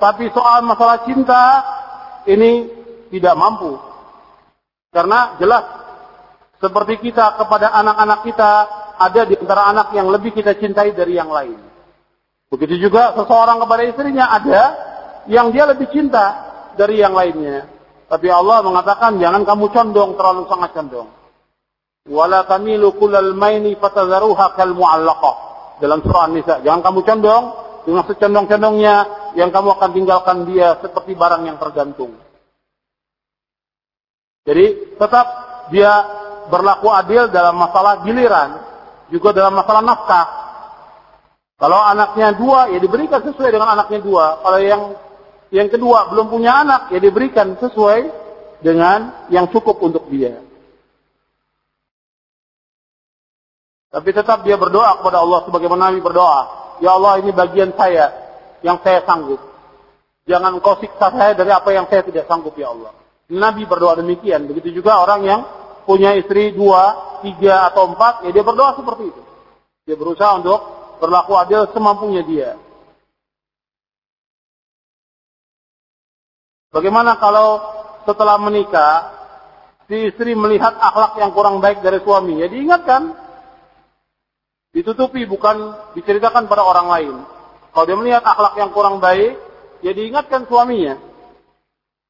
Tapi soal masalah cinta ini tidak mampu. Karena jelas seperti kita kepada anak-anak kita ada di antara anak yang lebih kita cintai dari yang lain. Begitu juga seseorang kepada istrinya ada yang dia lebih cinta dari yang lainnya. Tapi Allah mengatakan jangan kamu condong terlalu sangat condong. Wala tamilu kullal maini fatadharuha kal mu'allaqah. Dalam surah An-Nisa, jangan kamu condong dengan secondong-condongnya yang kamu akan tinggalkan dia seperti barang yang tergantung. Jadi tetap dia berlaku adil dalam masalah giliran, juga dalam masalah nafkah. Kalau anaknya dua, ya diberikan sesuai dengan anaknya dua. Kalau yang yang kedua belum punya anak, ya diberikan sesuai dengan yang cukup untuk dia. Tapi tetap dia berdoa kepada Allah sebagaimana Nabi berdoa. Ya Allah ini bagian saya yang saya sanggup. Jangan kau siksa saya dari apa yang saya tidak sanggup ya Allah. Nabi berdoa demikian. Begitu juga orang yang punya istri dua, tiga atau empat, ya dia berdoa seperti itu. Dia berusaha untuk berlaku adil semampunya dia. Bagaimana kalau setelah menikah, si istri melihat akhlak yang kurang baik dari suami? Ya diingatkan. Ditutupi, bukan diceritakan pada orang lain. Kalau dia melihat akhlak yang kurang baik, ya diingatkan suaminya.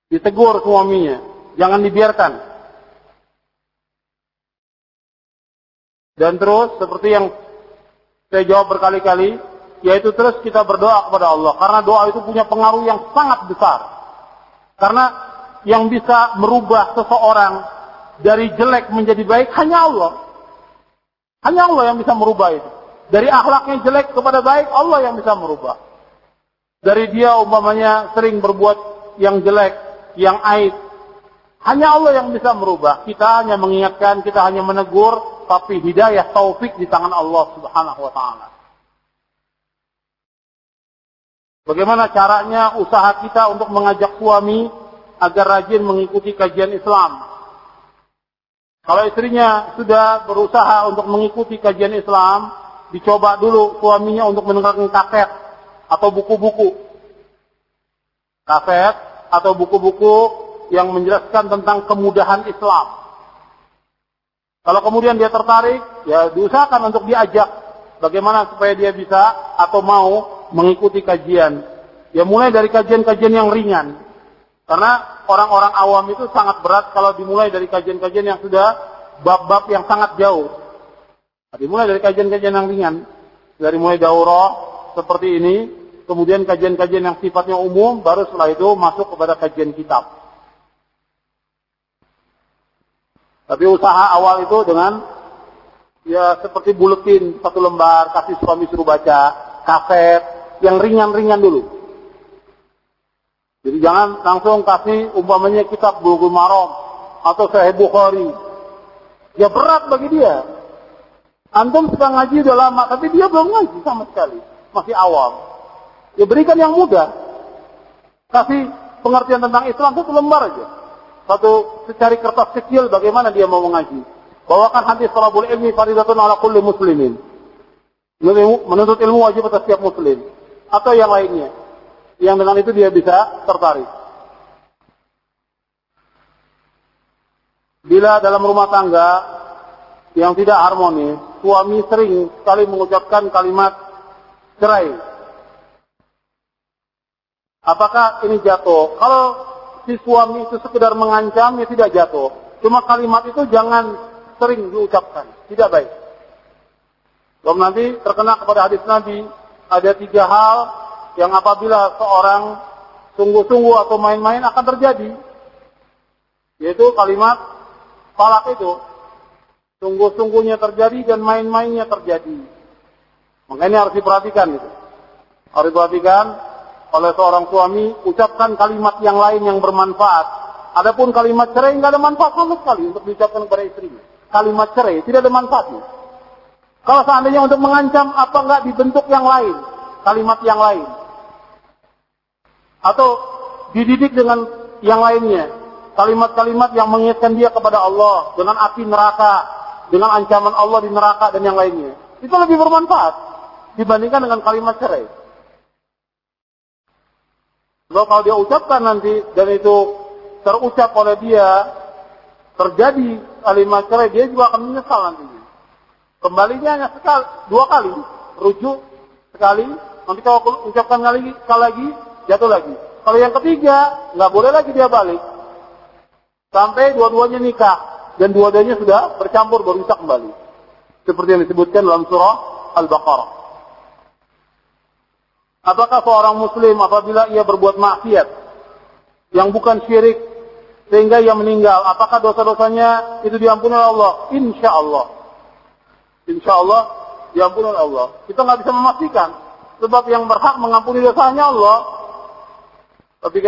Ditegur suaminya. Jangan dibiarkan. Dan terus, seperti yang saya jawab berkali-kali, yaitu terus kita berdoa kepada Allah. Karena doa itu punya pengaruh yang sangat besar. Karena yang bisa merubah seseorang dari jelek menjadi baik hanya Allah. Hanya Allah yang bisa merubah itu. Dari akhlaknya jelek kepada baik, Allah yang bisa merubah. Dari dia umpamanya sering berbuat yang jelek, yang aib. Hanya Allah yang bisa merubah. Kita hanya mengingatkan, kita hanya menegur, tapi hidayah taufik di tangan Allah Subhanahu wa taala. Bagaimana caranya usaha kita untuk mengajak suami agar rajin mengikuti kajian Islam? Kalau istrinya sudah berusaha untuk mengikuti kajian Islam, dicoba dulu suaminya untuk mendengarkan kaset atau buku-buku. Kaset atau buku-buku yang menjelaskan tentang kemudahan Islam. Kalau kemudian dia tertarik, ya diusahakan untuk diajak bagaimana supaya dia bisa atau mau mengikuti kajian. Ya mulai dari kajian-kajian yang ringan. Karena orang-orang awam itu sangat berat kalau dimulai dari kajian-kajian yang sudah bab-bab yang sangat jauh. Nah, dimulai dari kajian-kajian yang ringan. Dari mulai daurah seperti ini, kemudian kajian-kajian yang sifatnya umum, baru setelah itu masuk kepada kajian kitab. Tapi usaha awal itu dengan ya seperti buletin satu lembar, kasih suami suruh baca, kaset, yang ringan-ringan dulu. Jadi jangan langsung kasih umpamanya kitab Bulughul Maram atau Sahih Bukhari. Ya berat bagi dia. Antum sudah ngaji udah lama, tapi dia belum ngaji sama sekali. Masih awam. Ya berikan yang mudah. Kasih pengertian tentang Islam satu lembar aja. Satu secari kertas kecil bagaimana dia mau mengaji. Bawakan hadis talabul ilmi faridatun ala kulli muslimin. Menuntut ilmu wajib atas setiap muslim. Atau yang lainnya yang dengan itu dia bisa tertarik. Bila dalam rumah tangga yang tidak harmonis, suami sering sekali mengucapkan kalimat cerai. Apakah ini jatuh? Kalau si suami itu sekedar mengancam, ya tidak jatuh. Cuma kalimat itu jangan sering diucapkan. Tidak baik. Kalau nanti terkena kepada hadis Nabi, ada tiga hal yang apabila seorang sungguh-sungguh atau main-main akan terjadi. Yaitu kalimat talak itu. Sungguh-sungguhnya terjadi dan main-mainnya terjadi. Makanya harus diperhatikan itu. Harus diperhatikan oleh seorang suami, ucapkan kalimat yang lain yang bermanfaat. Adapun kalimat cerai nggak ada manfaat sama sekali untuk diucapkan kepada istrinya. Kalimat cerai tidak ada manfaatnya. Kalau seandainya untuk mengancam, apa nggak dibentuk yang lain, kalimat yang lain atau dididik dengan yang lainnya. Kalimat-kalimat yang mengingatkan dia kepada Allah dengan api neraka, dengan ancaman Allah di neraka dan yang lainnya. Itu lebih bermanfaat dibandingkan dengan kalimat cerai. Sebab kalau dia ucapkan nanti dan itu terucap oleh dia terjadi kalimat cerai, dia juga akan menyesal nantinya. Kembalinya hanya sekali, dua kali, rujuk sekali, nanti kalau ucapkan lagi, sekali lagi, jatuh lagi. Kalau yang ketiga, nggak boleh lagi dia balik. Sampai dua-duanya nikah dan dua-duanya sudah bercampur baru bisa kembali. Seperti yang disebutkan dalam surah Al-Baqarah. Apakah seorang muslim apabila ia berbuat maksiat yang bukan syirik sehingga ia meninggal, apakah dosa-dosanya itu diampuni oleh Allah? Insya Allah. Insya Allah diampuni oleh Allah. Kita nggak bisa memastikan. Sebab yang berhak mengampuni dosanya Allah. Tapi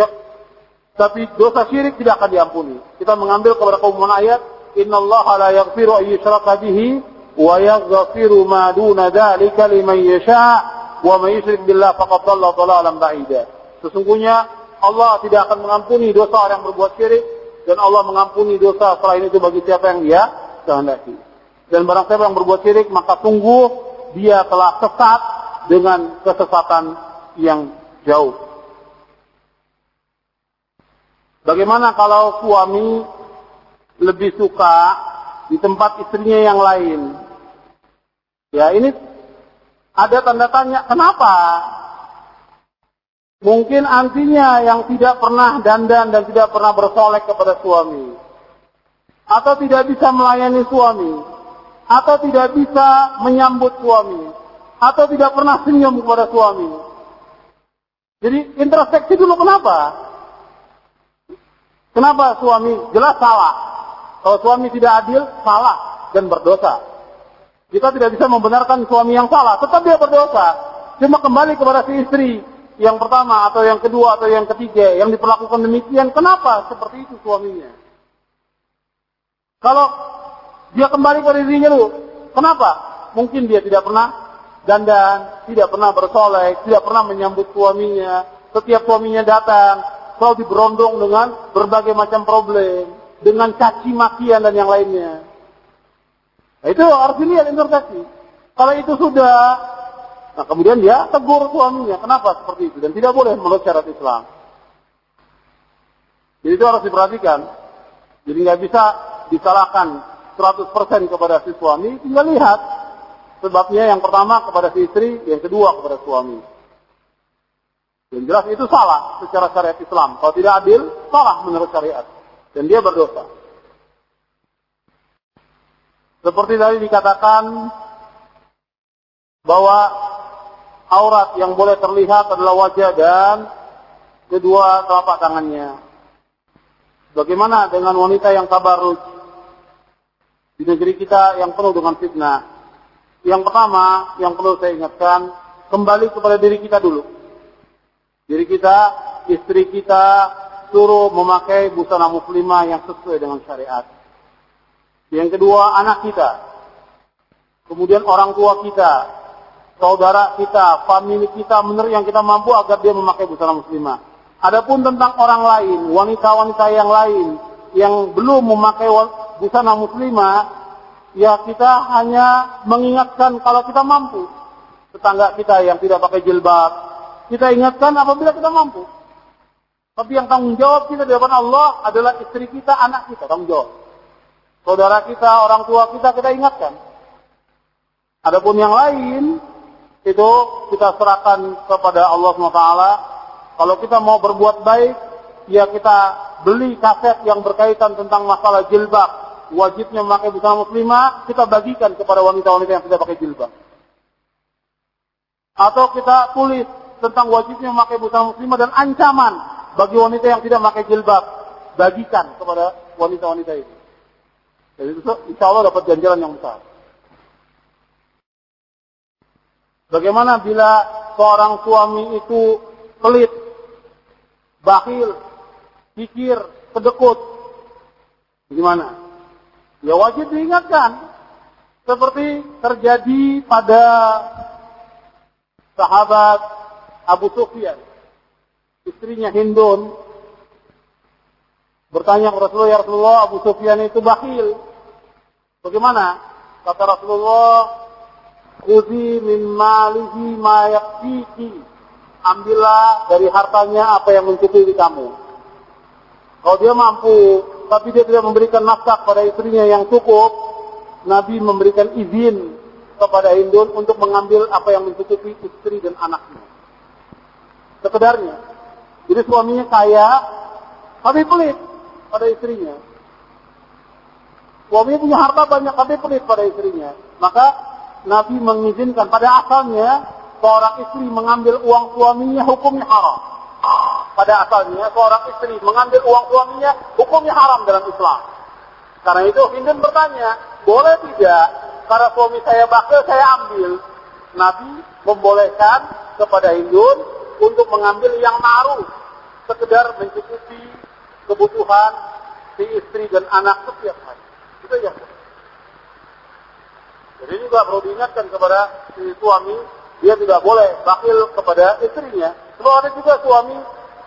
tapi dosa syirik tidak akan diampuni. Kita mengambil kepada keumuman ayat, Inna Allah la yaghfiru ayyushraka bihi wa yaghfiru ma duna dzalika liman yasha' wa may yusyrik billah faqad dhalla dhalalan ba'ida. Sesungguhnya Allah tidak akan mengampuni dosa orang yang berbuat syirik dan Allah mengampuni dosa selain itu bagi siapa yang dia kehendaki. Dan barang siapa yang berbuat syirik maka tunggu dia telah sesat dengan kesesatan yang jauh. Bagaimana kalau suami lebih suka di tempat istrinya yang lain? Ya ini ada tanda tanya, kenapa? Mungkin antinya yang tidak pernah dandan dan tidak pernah bersolek kepada suami. Atau tidak bisa melayani suami. Atau tidak bisa menyambut suami. Atau tidak pernah senyum kepada suami. Jadi introspeksi dulu kenapa? Kenapa suami jelas salah? Kalau suami tidak adil, salah dan berdosa. Kita tidak bisa membenarkan suami yang salah, tetap dia berdosa. Cuma kembali kepada si istri yang pertama atau yang kedua atau yang ketiga yang diperlakukan demikian. Kenapa seperti itu suaminya? Kalau dia kembali kepada dirinya dulu, kenapa? Mungkin dia tidak pernah dandan, tidak pernah bersolek, tidak pernah menyambut suaminya. Setiap suaminya datang, selalu diberondong dengan berbagai macam problem, dengan caci makian dan yang lainnya. Nah, itu harus dilihat interpretasi. Kalau itu sudah, nah kemudian dia tegur suaminya. Kenapa seperti itu? Dan tidak boleh menurut syarat Islam. Jadi itu harus diperhatikan. Jadi nggak bisa disalahkan 100% kepada si suami. Tinggal lihat sebabnya yang pertama kepada si istri, yang kedua kepada suami. Yang jelas itu salah secara syariat Islam. Kalau tidak adil, salah menurut syariat. Dan dia berdosa. Seperti tadi dikatakan bahwa aurat yang boleh terlihat adalah wajah dan kedua telapak tangannya. Bagaimana dengan wanita yang tabarruj di negeri kita yang penuh dengan fitnah? Yang pertama yang perlu saya ingatkan, kembali kepada diri kita dulu. Diri kita, istri kita, suruh memakai busana muslimah yang sesuai dengan syariat. Yang kedua, anak kita. Kemudian orang tua kita, saudara kita, famili kita, menurut yang kita mampu agar dia memakai busana muslimah. Adapun tentang orang lain, wanita-wanita yang lain yang belum memakai busana muslimah, ya kita hanya mengingatkan kalau kita mampu. Tetangga kita yang tidak pakai jilbab, kita ingatkan apabila kita mampu. Tapi yang tanggung jawab kita di depan Allah adalah istri kita, anak kita, tanggung jawab saudara kita, orang tua kita, kita ingatkan. Adapun yang lain, itu kita serahkan kepada Allah SWT. Kalau kita mau berbuat baik, ya kita beli kaset yang berkaitan tentang masalah jilbab. Wajibnya memakai busana muslimah, kita bagikan kepada wanita-wanita yang tidak pakai jilbab. Atau kita tulis tentang wajibnya memakai busana muslimah dan ancaman bagi wanita yang tidak memakai jilbab. Bagikan kepada wanita-wanita itu. Jadi itu insya Allah dapat ganjaran yang besar. Bagaimana bila seorang suami itu pelit, bakhil, pikir, kedekut? Bagaimana? Ya wajib diingatkan. Seperti terjadi pada sahabat Abu Sufyan. Istrinya Hindun bertanya kepada Rasulullah, ya Rasulullah, Abu Sufyan itu bakhil. Bagaimana? Kata Rasulullah, Khudi min malihi ma ambillah dari hartanya apa yang mencukupi kamu. Kalau dia mampu, tapi dia tidak memberikan nafkah pada istrinya yang cukup, Nabi memberikan izin kepada Hindun untuk mengambil apa yang mencukupi istri dan anaknya. Sekedarnya. Jadi suaminya kaya, tapi pelit pada istrinya. Suaminya punya harta banyak, tapi pelit pada istrinya. Maka Nabi mengizinkan pada asalnya seorang istri mengambil uang suaminya hukumnya haram. Pada asalnya seorang istri mengambil uang suaminya hukumnya haram dalam Islam. Karena itu Hindun bertanya, boleh tidak karena suami saya bakal saya ambil. Nabi membolehkan kepada Hindun untuk mengambil yang ma'ruf. Sekedar mencukupi kebutuhan si istri dan anak setiap hari. Itu yang Jadi juga perlu diingatkan kepada si suami, dia tidak boleh bakil kepada istrinya. Sebab ada juga suami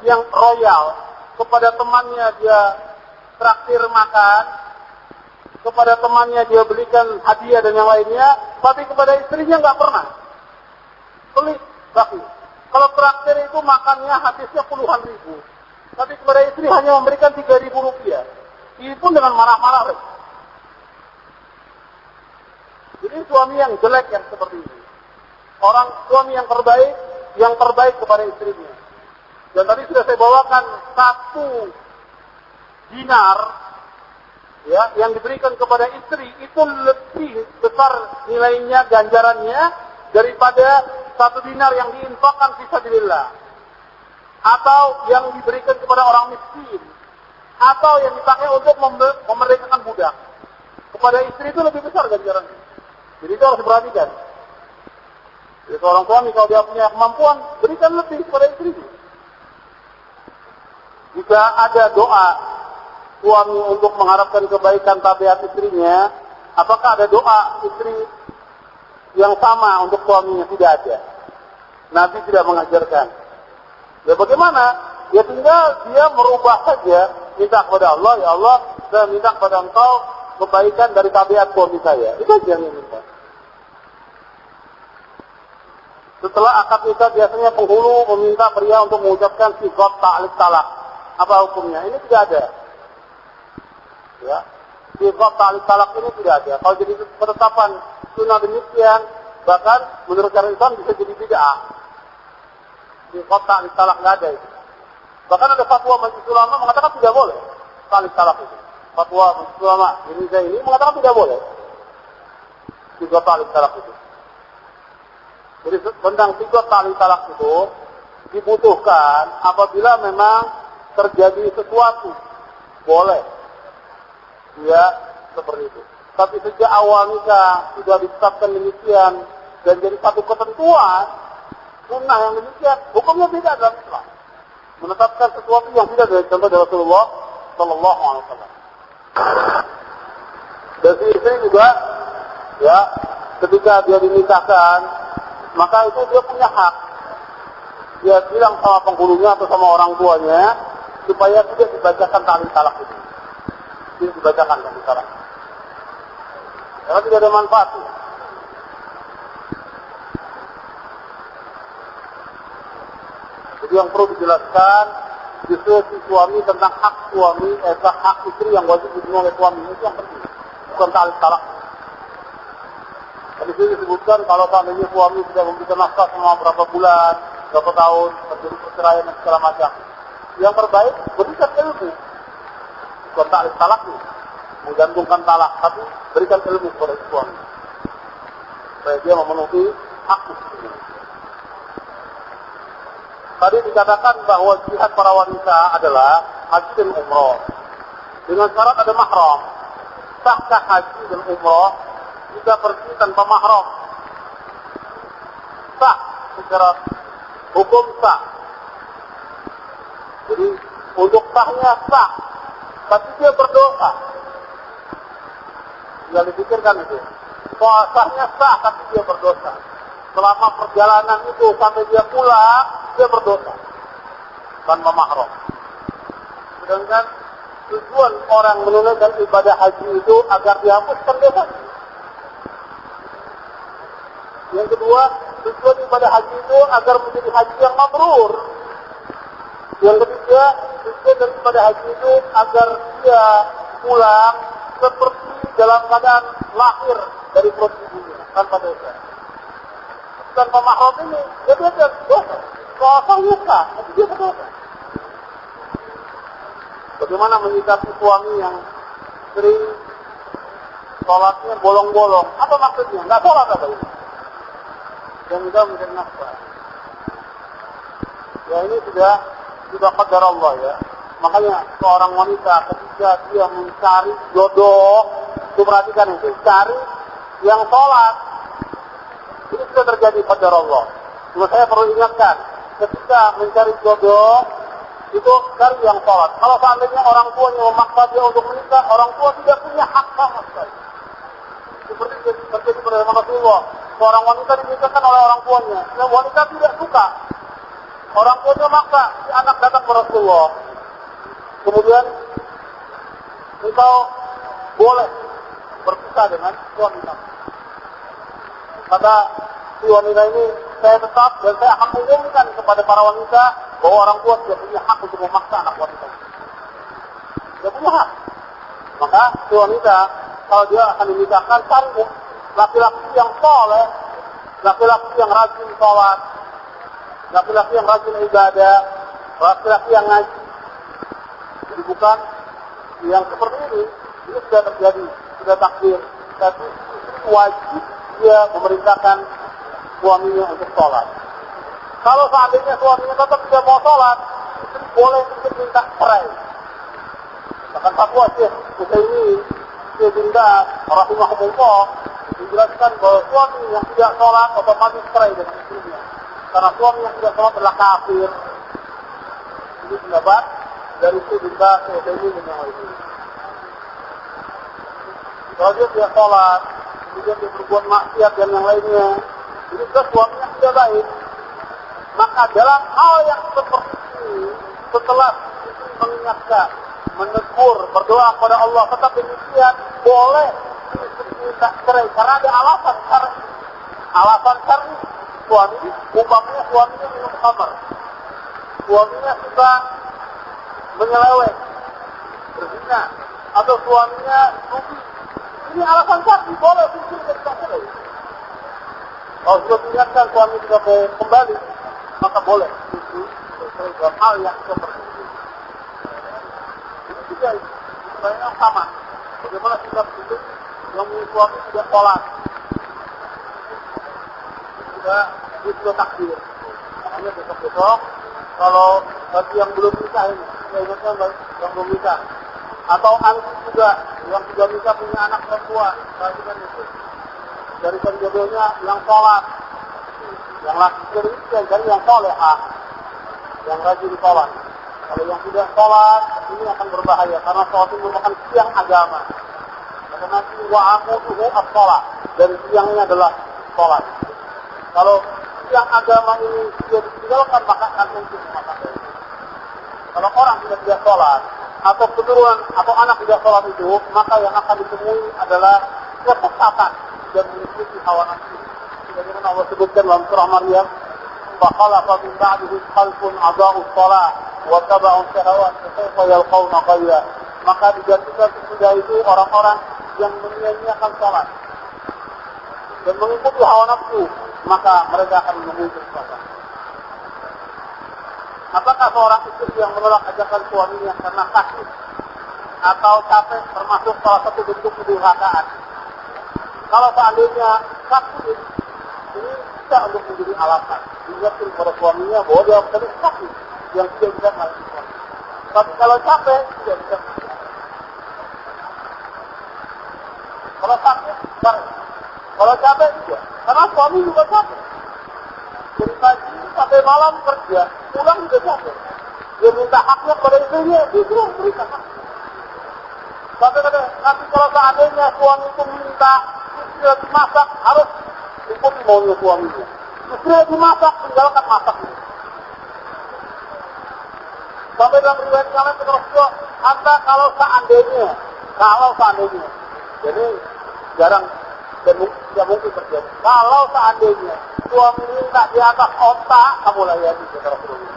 yang royal, kepada temannya dia traktir makan, kepada temannya dia belikan hadiah dan yang lainnya, tapi kepada istrinya nggak pernah. Pelit, bakti. Kalau traktir itu makannya habisnya puluhan ribu, tapi kepada istri hanya memberikan tiga ribu rupiah. Ini pun dengan marah-marah. Jadi suami yang jelek yang seperti ini. Orang suami yang terbaik, yang terbaik kepada istrinya. Dan tadi sudah saya bawakan satu dinar ya yang diberikan kepada istri itu lebih besar nilainya ganjarannya daripada satu dinar yang diinfakkan fisabilillah atau yang diberikan kepada orang miskin. Atau yang dipakai untuk memerdekakan budak. Kepada istri itu lebih besar ganjarannya. Jadi itu harus diperhatikan. Jadi seorang suami kalau dia punya kemampuan berikan lebih kepada istri jika ada doa suami untuk mengharapkan kebaikan tabiat istrinya, apakah ada doa istri yang sama untuk suaminya? Tidak ada. Nabi tidak mengajarkan. Ya bagaimana? Ya tinggal dia merubah saja, minta kepada Allah, ya Allah, saya minta kepada engkau kebaikan dari tabiat suami saya. Itu aja yang minta. Setelah akad nikah biasanya penghulu meminta pria untuk mengucapkan sifat ta'lik talak. Apa hukumnya? Ini tidak ada. Ya. Sifat tali talak ini tidak ada. Kalau jadi penetapan sunnah demikian, bahkan menurut cara Islam bisa jadi bid'ah. Sifat tali talak nggak ada itu. Bahkan ada fatwa majelis ulama mengatakan tidak boleh tali talak itu. Fatwa majelis ulama Indonesia ini mengatakan tidak boleh. Sifat tali talak itu. Jadi tentang sifat tali talak itu dibutuhkan apabila memang terjadi sesuatu. Boleh Ya, seperti itu. Tapi sejak awal nikah sudah ditetapkan demikian dan jadi satu ketentuan sunnah yang demikian, hukumnya tidak dalam Islam. Menetapkan sesuatu yang tidak dari contoh dari Rasulullah Sallallahu Alaihi Wasallam. Dan si istri juga, ya, ketika dia dinikahkan, maka itu dia punya hak. Dia bilang sama penghulunya atau sama orang tuanya supaya tidak dibacakan tali talak itu ini dibacakan dan sekarang. Karena tidak ada manfaatnya. Jadi yang perlu dijelaskan justru si suami tentang hak suami, eh hak istri yang wajib dipenuhi oleh suami itu yang penting, bukan tali talak. Tadi sini disebutkan kalau seandainya suami tidak memberikan nafkah selama berapa bulan, berapa tahun, terjadi perceraian dan segala macam. Yang terbaik berikan ilmu, bukan talak talak nih, menggantungkan talak, tapi berikan ilmu kepada suami supaya dia memenuhi hak istrinya. Tadi dikatakan bahwa jihad para wanita adalah haji dan umroh. Dengan syarat ada mahram. Sahkah haji dan umroh jika pergi tanpa mahram? Sah secara hukum sah. Jadi untuk sahnya sah tapi dia berdosa. Tinggal dipikirkan itu. Puasanya sah, tapi dia berdosa. Selama perjalanan itu sampai dia pulang, dia berdosa. Tanpa mahram. Sedangkan tujuan orang menunaikan ibadah haji itu agar dihapuskan dosa. Yang kedua, tujuan ibadah haji itu agar menjadi haji yang mabrur. Yang ketiga, tujuan daripada haji itu agar dia pulang seperti dalam keadaan lahir dari perut ibunya tanpa dosa. Dan pemaham ini, dia dia dosa. Kalau luka, tapi dia berdosa. Bagaimana menyikapi suami yang sering sholatnya bolong-bolong? Apa maksudnya? Enggak sholat apa ini? Dan juga menjadi nafkah. Ya ini sudah sudah qadar Allah ya. Makanya seorang wanita ketika dia mencari jodoh, itu perhatikan itu cari yang sholat. Ini sudah terjadi qadar Allah. Cuma saya perlu ingatkan, ketika mencari jodoh, itu cari yang sholat. Kalau seandainya orang tuanya memaksa dia untuk menikah, orang tua tidak punya hak sama sekali. Seperti terjadi pada zaman Rasulullah. Seorang wanita dinikahkan oleh orang tuanya. Dan wanita tidak suka. Orang tuanya maksa, si anak datang ke Rasulullah. Kemudian engkau boleh berpisah dengan suami kamu. Kata si wanita ini, saya tetap dan saya akan mengumumkan kepada para wanita bahwa orang tua tidak punya hak untuk memaksa anak wanita. Tidak punya hak. Maka si wanita kalau dia akan dinikahkan cari laki-laki yang soleh, laki-laki yang rajin sholat, laki-laki yang rajin ibadah, laki-laki yang ngaji. Jadi bukan yang seperti ini, ini sudah terjadi, sudah takdir. Tapi wajib dia memerintahkan suaminya untuk sholat. Kalau seandainya suaminya tetap tidak mau sholat, boleh untuk minta cerai. Bahkan fatwa Syekh ini Syekh bin Baz rahimahumullah menjelaskan bahwa suami yang tidak sholat otomatis cerai dengan istrinya. Karena suami yang tidak sholat adalah kafir. Ini pendapat dari Syekh bin Baz ini lainnya. Kalau dia sholat, kemudian dia berbuat maksiat dan yang lainnya, ini sudah suaminya tidak baik. Maka dalam hal yang seperti ini, setelah istri mengingatkan, menegur, berdoa kepada Allah, tetap demikian, boleh istri minta cerai. Karena ada alasan syar'i. Alasan syar'i suami, umpamanya suaminya minum khamar. Suaminya suka menyeleweng, berzina, atau suaminya sufi. Ini alasan syar'i, boleh istri minta cerai. Kalau sudah mengingatkan suami sudah kembali, maka boleh itu dalam hal yang seperti itu. Ini juga sebenarnya sama. Bagaimana sikap itu yang suami tidak sholat. Sudah dia sudah takdir. Makanya besok-besok kalau bagi yang belum nikah ini, saya ingatkan yang belum nikah. Atau anti juga yang sudah nikah punya anak perempuan, perhatikan itu. Dari jodohnya yang sholat, yang laki kiri dari yang solehah, yang rajin sholat. Kalau yang tidak sholat, ini akan berbahaya karena sholat itu merupakan siang agama. Karena nanti wa amuduhu as-sholat dan siangnya adalah sholat. Kalau siang agama ini sudah ditinggalkan maka akan maka Kalau orang tidak tidak sholat atau keturunan atau anak tidak sholat itu, maka yang akan ditemui adalah kesesatan dan mengikuti hawa nafsu sebagaimana Allah sebutkan dalam surah Maryam فخلق من بعدهم خلف أضاعوا الصلاة واتبعوا الشهوات فسوف يلقون غيا maka digantikan sesudah itu orang-orang yang menyia-nyiakan salat dan mengikuti hawa nafsu maka mereka akan menemui kesesatan apakah seorang istri yang menolak ajakan suaminya karena sakit atau capek termasuk salah satu bentuk kedurhakaan kalau seandainya sakit ini bisa untuk menjadi alasan. Ingatkan kepada suaminya bahwa dia tadi sakit yang tidak bisa melalui suami. Tapi kalau capek, tidak bisa Kalau sakit, bareng. Kalau capek juga. Karena suami juga capek. Dari pagi sampai malam kerja, pulang juga capek. Dia minta haknya pada istrinya, dia suruh berikan. Sampai kata, nanti kalau seandainya suami itu minta istri lagi masak, harus ikuti maunya suaminya. Istri lagi masak, tinggalkan masak. Sampai dalam riwayat kalian kata Rasulullah, anda kalau seandainya, kalau seandainya, jadi jarang dan tidak mungkin terjadi. Kalau seandainya suami minta di atas otak, kamu layani kata Rasulullah.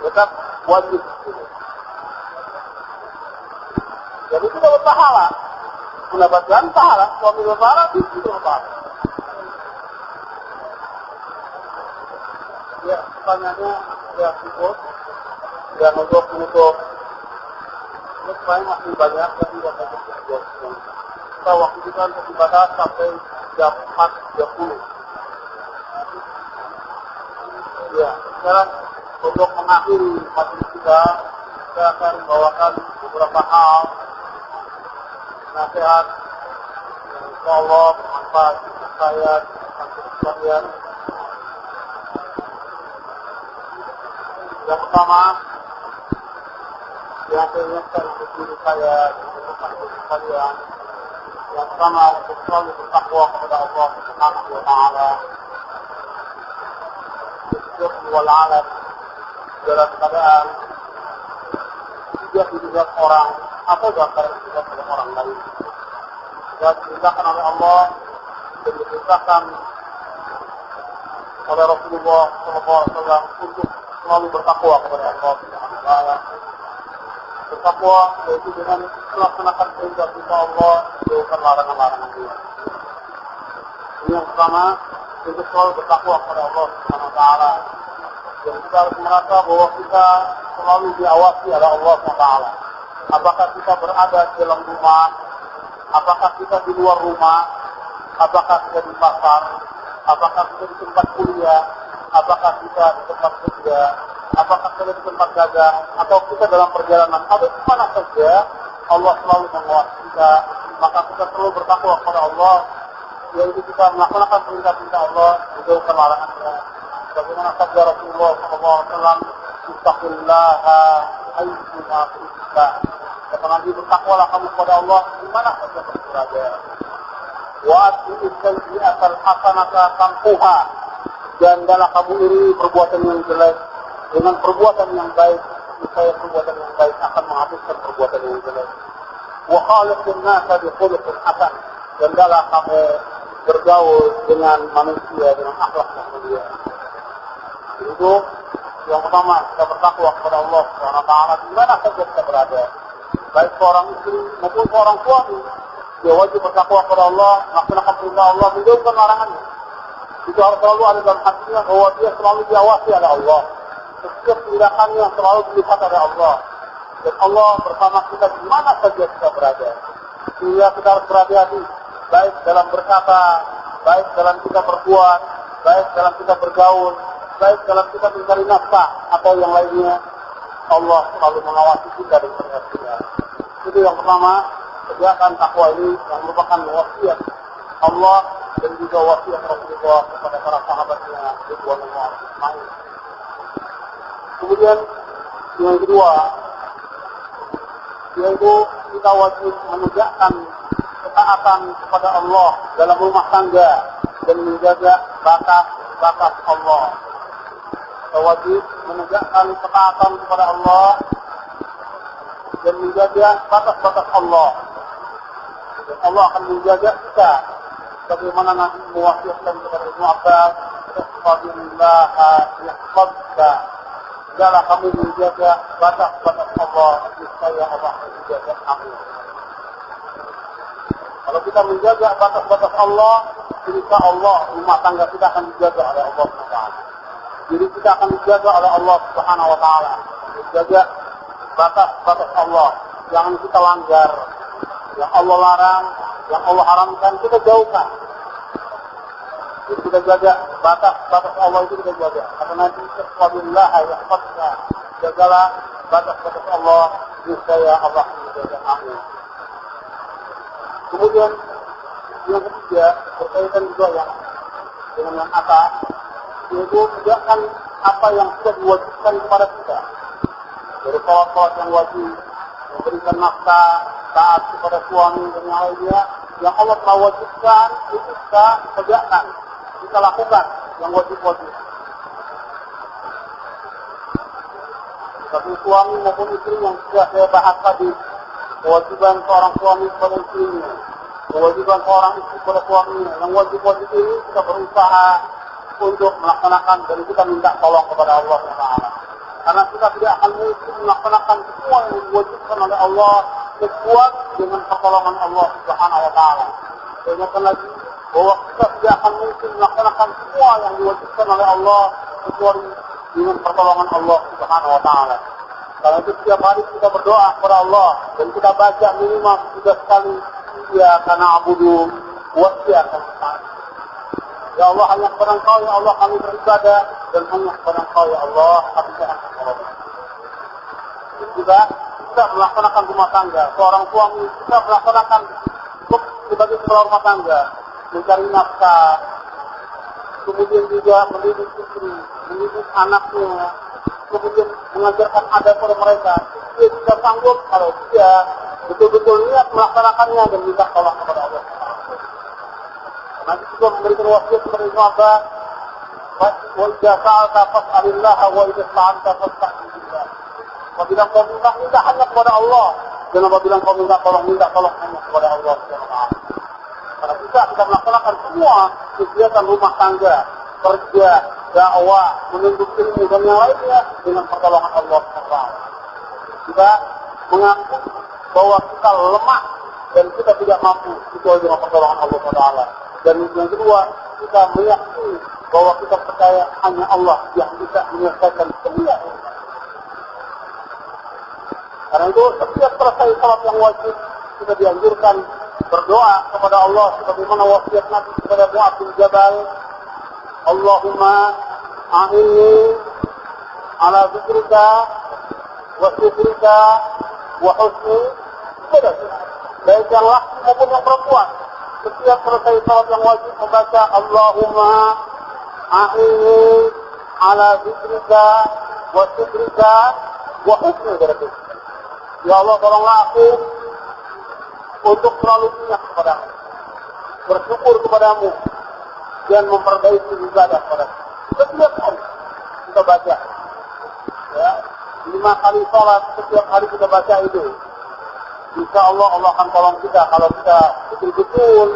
Tetap wajib. Jadi itu dapat pahala. Mendapatkan pahala. Suami berpahala, istri berpahala. Ya, pertanyaannya ya cukup. Dan untuk menutup ini masih banyak yang tidak cukup. Kita waktu kita untuk ibadah sampai jam 4.30. Ya, sekarang untuk mengakhiri majelis kita, saya akan membawakan beberapa hal nasihat insya Allah bermanfaat untuk saya dan. Yang pertama, yang saya ingatkan untuk diri saya untuk untuk bertakwa kepada Allah Subhanahu wa taala. Setiap wal alam dalam keadaan tidak dilihat orang atau keadaan dilihat oleh orang lain. Dan diperintahkan Allah oleh Rasulullah SAW untuk selalu bertakwa kepada Allah Subhanahu wa taala. Bertakwa yaitu dengan melaksanakan perintah kita Allah menjauhkan larangan-larangan dia. Ini yang pertama untuk selalu bertakwa kepada Allah Subhanahu wa taala. Dan kita harus merasa bahwa kita selalu diawasi oleh Allah SWT. Apakah kita berada di dalam rumah, apakah kita di luar rumah, apakah kita di pasar, apakah kita di tempat kuliah, apakah kita di tempat kerja, apakah kita di tempat dagang, atau kita dalam perjalanan, atau di mana saja, Allah selalu mengawasi kita, maka kita selalu bertakwa kepada Allah, yaitu kita melaksanakan perintah-perintah Allah, menjauhkan larangannya. Bagaimana sabda Rasulullah SAW, Istaqillaha ayyuma kunta. Kata Nabi bertakwalah kamu kepada Allah di mana saja kamu berada. Wa ati'is sayyi'atal hasanata tampuha. Dan dalam kamu iri perbuatan yang jelek dengan perbuatan yang baik, saya perbuatan yang baik akan menghapuskan perbuatan yang jelek. Wa khaliqun nasa bi khuluqin hasan. Dan dalam kamu bergaul dengan manusia dengan akhlak yang mulia. Itu yang pertama kita bertakwa kepada Allah Subhanahu taala di mana saja kita berada. Baik seorang istri maupun seorang suami, dia wajib bertakwa kepada Allah, melaksanakan perintah Allah, menjauhkan larangannya. Itu harus selalu ada dalam hatinya bahwa dia selalu diawasi oleh Allah. Setiap tindakannya selalu dilihat oleh Allah. Dan Allah bersama kita di mana saja kita berada. Sehingga kita harus berhati-hati, baik dalam berkata, baik dalam kita berbuat, baik dalam kita bergaul, baik dalam kita mencari nafkah atau yang lainnya, Allah selalu mengawasi kita dan melihat kita. Itu yang pertama, kerjakan takwa ini yang merupakan wasiat Allah dan juga wasiat Rasulullah kepada para sahabatnya Ridwanullah Ismail. Kemudian yang kedua, yaitu kita wajib menegakkan ketaatan kepada Allah dalam rumah tangga dan menjaga batas-batas Allah wajib menegakkan ketaatan kepada Allah dan menjaga batas-batas Allah. Dan Allah akan menjaga kita bagaimana Nabi mewasiatkan kepada Ibnu Abbas, "Istagfirullah yahfazka." Adalah kamu menjaga batas-batas Allah, niscaya Allah menjaga kamu. Kalau kita menjaga batas-batas Allah, insya Allah rumah tangga kita akan dijaga oleh Allah SWT. Jadi kita akan dijaga oleh Allah Subhanahu wa taala. Dijaga batas-batas Allah. Jangan kita langgar. Yang Allah larang, yang Allah haramkan kita jauhkan. Jadi kita jaga batas-batas Allah itu kita jaga. Karena nanti sesuatulah yahfazka. Jagalah batas-batas Allah. Niscaya Allah menjaga kamu. Kemudian yang ketiga berkaitan juga yang dengan yang atas yaitu mengerjakan apa yang sudah diwajibkan kepada kita. Dari sholat-sholat yang wajib, memberikan nafkah, taat kepada suami dan yang lainnya, yang Allah telah wajibkan, itu kita kerjakan, kita lakukan yang wajib-wajib. Tapi suami maupun istri yang sudah saya bahas tadi, kewajiban seorang suami kepada istrinya, kewajiban seorang istri kepada suaminya. Yang wajib-wajib ini kita berusaha untuk melaksanakan dan kita minta tolong kepada Allah Taala. Karena kita tidak akan mungkin melaksanakan semua yang diwajibkan oleh Allah kecuali dengan pertolongan Allah Subhanahu wa taala. Ingatkan lagi bahwa kita tidak akan mungkin melaksanakan semua yang diwajibkan oleh Allah kecuali dengan pertolongan Allah Subhanahu wa taala. Karena itu setiap hari kita berdoa kepada Allah dan kita baca minimal tiga sekali ya karena abudu wasiat Ya Allah hanya kepada Engkau ya Allah kami beribadah dan hanya kepada Engkau ya Allah kami pertolongan. Juga kita melaksanakan rumah tangga, seorang suami kita melaksanakan sebagai kepala rumah tangga, mencari nafkah, kemudian juga mendidik istri, mendidik anaknya, kemudian mengajarkan ada kepada mereka. Dia tidak sanggup kalau dia betul-betul niat melaksanakannya dan minta tolong kepada Allah. Nanti juga memberikan wasiat kepada Ibnu Abbas, wa idza sa'alta fas'alillah wa idza sta'anta fasta'in billah. Apabila kau minta, minta hanya kepada Allah. Dan apabila kau minta tolong, minta tolong hanya kepada Allah Karena kita kita melaksanakan semua kegiatan rumah tangga, kerja, dakwah, menuntut ilmu dan yang lainnya dengan pertolongan Allah SWT. Kita mengaku bahwa kita lemah dan kita tidak mampu kecuali dengan pertolongan Allah SWT. Dan yang kedua, kita meyakini bahwa kita percaya hanya Allah yang bisa menyelesaikan semua karena itu setiap selesai salat yang wajib kita dianjurkan berdoa kepada Allah sebagaimana wasiat Nabi kepada Mu'ad bin Jabal. Allahumma a'inni ala zikrika wa syukrika wa husni baik yang laki maupun yang perempuan setiap selesai salat yang wajib membaca Allahumma a'inni ala zikrika wa syukrika wa husni Ya Allah tolonglah aku untuk selalu ingat kepadamu. Bersyukur kepadamu dan memperbaiki ibadah kepadamu. Setiap hari kita baca. Ya, lima kali sholat setiap hari kita baca itu. Insya Allah Allah akan tolong kita kalau kita betul-betul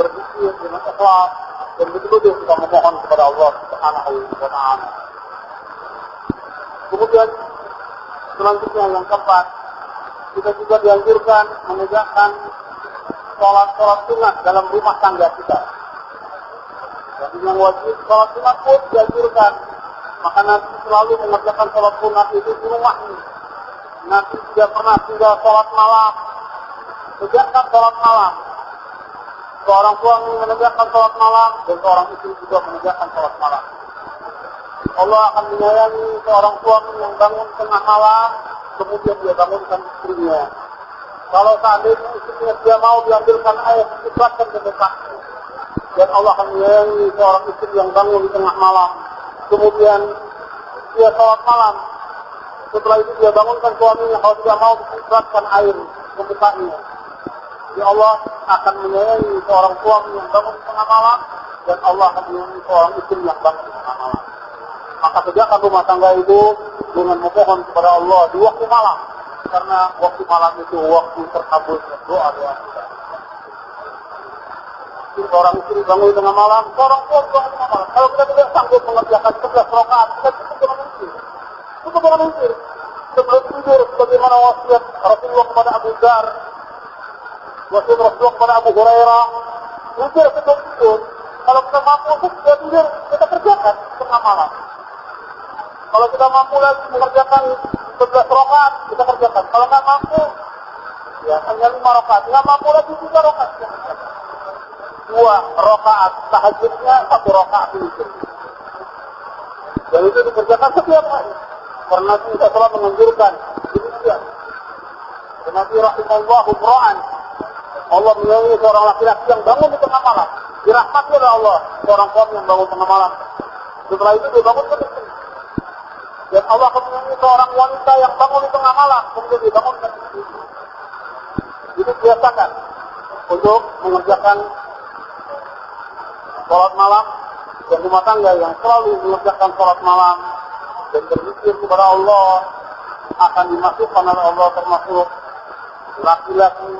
berpikir dengan ikhlas dan betul-betul kita memohon kepada Allah Subhanahu wa taala. Kemudian selanjutnya yang keempat, kita juga dianjurkan menegakkan sholat-sholat sunat dalam rumah tangga kita. Jadi yang wajib sholat sunat pun dianjurkan. Maka nanti selalu mengerjakan sholat sunat itu di rumah ini. Nanti tidak pernah tinggal sholat malam. Tegakkan sholat malam. Seorang suami menegakkan sholat malam dan seorang istri juga menegakkan sholat malam. Allah akan menyayangi seorang suami yang bangun tengah malam kemudian dia bangunkan istrinya. Kalau seandainya istrinya dia mau diambilkan air, dikatkan ke dekatnya. Dan Allah akan menyayangi seorang istri yang bangun di tengah malam. Kemudian dia sholat malam. Setelah itu dia bangunkan suaminya kalau tidak mau dikatkan air ke dekatnya. Ya Allah akan menyayangi seorang suami yang bangun di tengah malam dan Allah akan menyayangi seorang istri yang bangun di tengah malam. Maka tegakkan rumah tangga itu dengan memohon kepada Allah di waktu malam. Karena waktu malam itu waktu terkabulnya doa doa kita. Seorang istri bangun tengah malam, seorang suami bangun tengah malam. Kalau kita tidak sanggup mengerjakan sebelas rakaat, kita cukup dengan mungkin. Cukup dengan mungkin. Sebelum tidur, sebagaimana wasiat Rasulullah kepada Abu Dar, wasiat Rasulullah kepada Abu Hurairah, tidur sebelum tidur. Kalau kita mampu untuk tidur, kita kerjakan tengah malam. Kalau kita mampu lagi mengerjakan 11 rakaat, kita kerjakan. Kalau nggak mampu, ya hanya 5 rakaat. Nggak mampu lagi 3 rakaat. Dua rakaat tahajudnya, satu rakaat itu. Dan itu dikerjakan setiap hari. Karena kita telah menganjurkan demikian. Nabi Rahimahullah Quran Allah menyayangi seorang laki-laki yang bangun di tengah malam. Dirahmati oleh Allah seorang suami yang bangun tengah malam. Setelah itu dia bangun ke dan Allah akan menyanyi seorang wanita yang bangun di tengah malam, kemudian dibangunkan itu. Itu biasakan untuk mengerjakan sholat malam dan rumah tangga yang selalu mengerjakan sholat malam dan berzikir kepada Allah akan dimasukkan oleh Allah termasuk laki-laki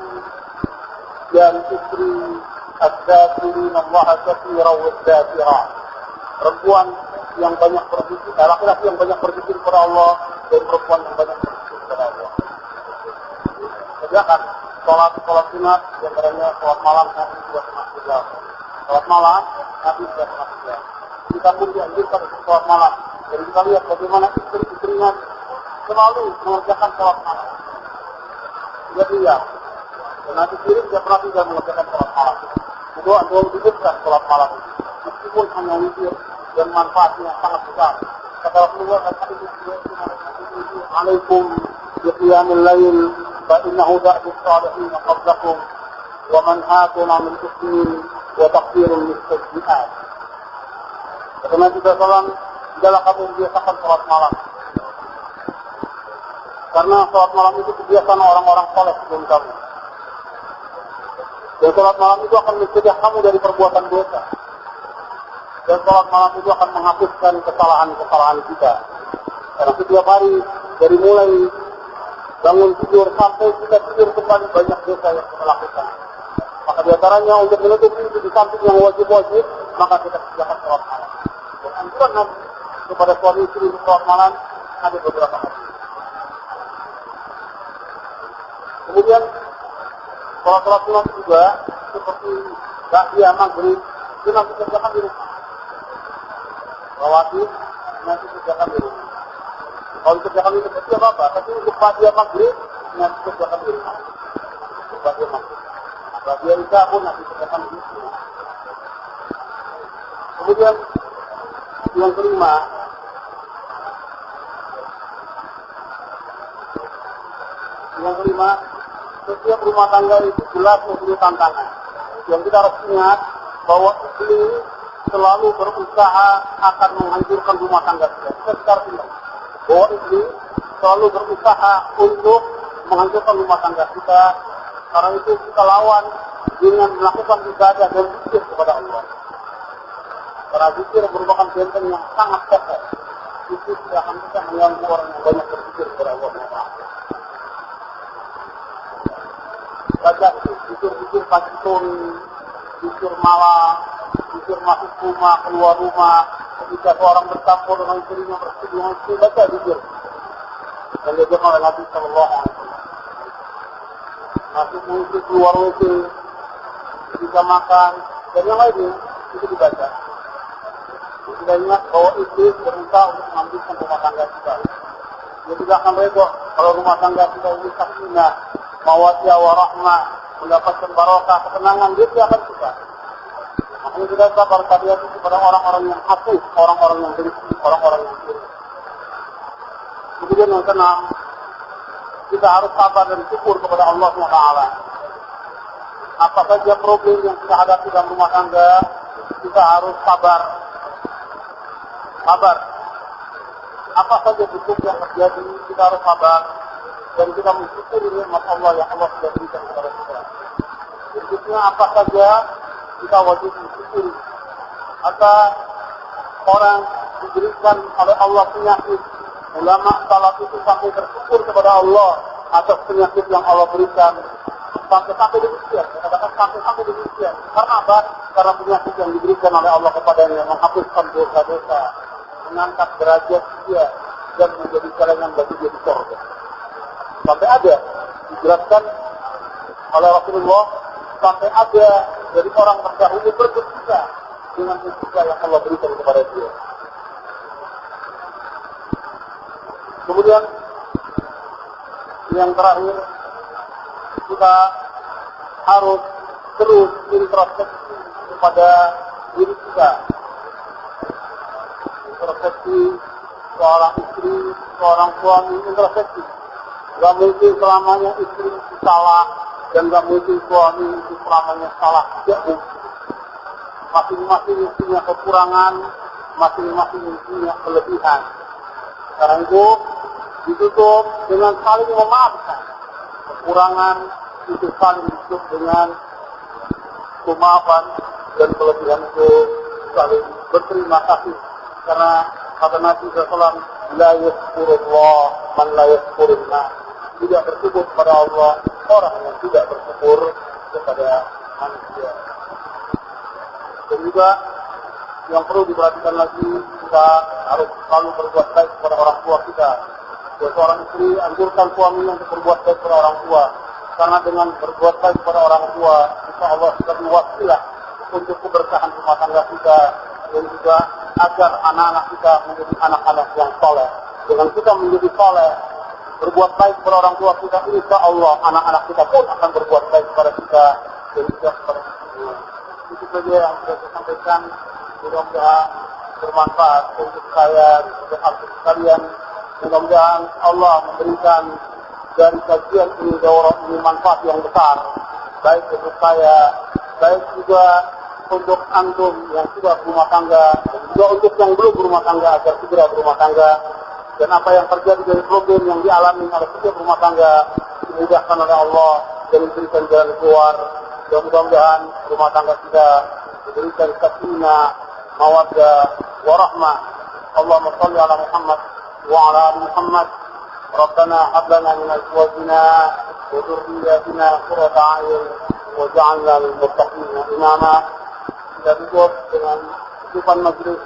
dan istri الذاكرين الله كثيرا والذاكرات perempuan yang banyak berzikir, laki-laki yang banyak berzikir kepada Allah dan perempuan yang banyak berzikir kepada Allah. Kerjakan sholat sholat sunat, di antaranya sholat malam Nabi dua setengah tiga. Sholat malam Nabi dua setengah tiga. Kita pun dianjurkan untuk sholat malam. Jadi kita lihat bagaimana istri-istrinya selalu mengerjakan sholat malam. Dia dia. Dan nanti kiri dia pernah tidak mengerjakan sholat malam. Itu anda hidupkan sholat malam. Meskipun hanya witir dan manfaatnya sangat besar. Kata Rasulullah Alaikum biqiyamil lail fa innahu da'bu salihin qablakum wa manhatun 'anil ismin wa taqdirul mustajjiat. Kata Nabi SAW, tidaklah kamu membiasakan sholat malam. Karena sholat malam itu kebiasaan orang-orang soleh sebelum kamu. Dan sholat malam itu akan mencegah kamu dari perbuatan dosa. Dan sholat malam itu akan menghapuskan kesalahan-kesalahan kita. Karena setiap hari dari mulai bangun tidur sampai kita tidur kembali banyak dosa yang kita lakukan. Maka di antaranya untuk menutup itu di samping yang wajib-wajib, maka kita kerjakan sholat malam. Dan anjuran Nabi kepada suami istri untuk sholat malam ada beberapa hadis. Kemudian sholat-sholat sunat juga seperti bakya maghrib itu nanti kerjakan di rumah. Rawatib nanti kerjakan di rumah. Kalau kerjakan di rumah itu apa? Tapi untuk bakya maghrib nanti kerjakan di rumah. Untuk bakya maghrib. Bakya isya pun nanti kerjakan di rumah. Kemudian yang kelima, yang kelima, setiap rumah tangga itu jelas mempunyai tantangan. Yang kita harus ingat bahwa istri selalu berusaha akan menghancurkan rumah tangga kita. Kita ingat bahwa istri selalu berusaha untuk menghancurkan rumah tangga kita. Karena itu kita lawan dengan melakukan ibadah dan zikir kepada Allah. Karena zikir merupakan benteng yang sangat kokoh. Itu tidak akan bisa mengganggu orang yang banyak berzikir kepada Allah. baca pikir-pikir pagi sore, pikir malam, pikir masuk rumah, keluar rumah, ketika seorang bercampur dengan istrinya bersih dengan istri, baca pikir. Dan dia oleh Nabi Sallallahu Alaihi Wasallam. Masuk mengisi keluar WC, ketika makan, dan yang lainnya, itu dibaca. Kita ingat bahwa istri berusaha untuk mengambilkan rumah tangga kita. Dia tidak akan reda kalau rumah tangga kita ini sakinah, mawadiyah warahmah, mendapatkan barokah, ketenangan, dia tidak akan suka. Makanya kita sabar tabiat kepada orang-orang yang hafif, orang-orang yang bersih, orang-orang yang kiri. Kemudian yang keenam, kita harus sabar dan syukur kepada Allah SWT. Apa saja problem yang kita hadapi dalam rumah tangga, kita harus sabar. Sabar. Apa saja bentuk yang terjadi, kita harus sabar dan kita mensyukuri nikmat Allah yang Allah sudah berikan kepada kita. Berikutnya apa saja kita wajib mensyukuri. Ada orang diberikan oleh Allah penyakit. Ulama salat itu sampai bersyukur kepada Allah atas penyakit yang Allah berikan. Sampai-sampai demikian. Katakan sampai-sampai demikian. Karena apa? Karena penyakit yang diberikan oleh Allah kepadanya menghapuskan dosa-dosa. Mengangkat derajat dia dan menjadi kalangan bagi dia di surga sampai ada dijelaskan oleh Rasulullah sampai ada dari orang terdahulu bergembira dengan musibah yang Allah berikan kepada dia. Kemudian yang terakhir kita harus terus introspeksi kepada diri kita. Introspeksi seorang istri, seorang suami, introspeksi Gak mungkin selamanya istri salah dan gak mungkin suami itu selamanya salah. Tidak mungkin. Masing-masing punya kekurangan, masing-masing punya kelebihan. Karena itu ditutup dengan saling memaafkan. Kekurangan itu saling ditutup dengan kemaafan dan kelebihan itu saling berterima kasih. Karena kata Nabi SAW, La yaskurullah man la tidak bersyukur kepada Allah, orang yang tidak bersyukur kepada manusia. Dan juga yang perlu diperhatikan lagi kita harus selalu berbuat baik kepada orang tua kita. Ya, seorang istri anjurkan suaminya untuk berbuat baik kepada orang tua. Karena dengan berbuat baik kepada orang tua, insya Allah jadi wasilah untuk keberkahan rumah tangga kita dan juga agar anak-anak kita menjadi anak-anak yang soleh. Dengan kita menjadi soleh, berbuat baik kepada orang tua kita, insya Allah anak-anak kita pun akan berbuat baik kepada kita dan juga kepada kita. Itu saja yang sudah saya sampaikan. Mudah-mudahan bermanfaat untuk saya dan untuk aku sekalian. Mudah-mudahan Allah memberikan dari kajian ini daurah ini manfaat yang besar baik untuk saya baik juga untuk antum yang sudah berumah tangga juga untuk yang belum berumah tangga agar segera berumah tangga dan apa yang terjadi dari problem yang dialami oleh setiap rumah tangga dimudahkan oleh Allah dan diberikan jalan keluar dan mudah-mudahan rumah tangga kita diberikan sakinah mawaddah warahmah Allahumma salli ala Muhammad wa ala ali Muhammad ربنا هب لنا من ازواجنا وذرياتنا قرة اعين وجعلنا للمتقين اماما kita tutup dengan tutupan majlis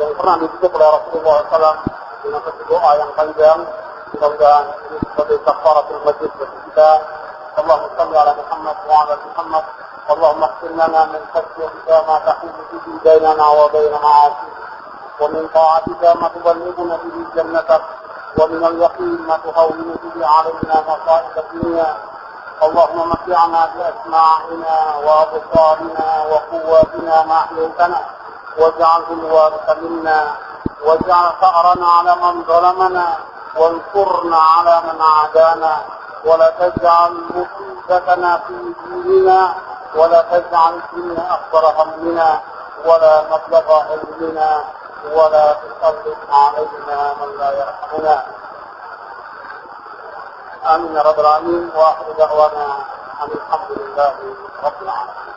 yang pernah ditutup oleh Rasulullah SAW ونفسه آية طيبة طيبة وبكفارة المسجد والكتاب اللهم صل على محمد وعلى ال محمد اللهم اغفر لنا من خشيتك ما تحول به بيننا وبين معاصيك ومن طاعتك ما تبلغنا به جنتك ومن اليقين ما تهون به علينا مصائب الدنيا اللهم متعنا باسماعنا وابصارنا وقواتنا ما احييتنا واجعله الوارث منا واجعل ثأرنا على من ظلمنا وانصرنا على من عادانا. ولا تجعل مصيبتنا في ديننا ولا تجعل الدنيا أكبر همنا ولا مبلغ علمنا ولا تسلط علينا من لا يرحمنا. آمين يا رب العالمين. وآخر دعوانا أن الحمد لله رب العالمين.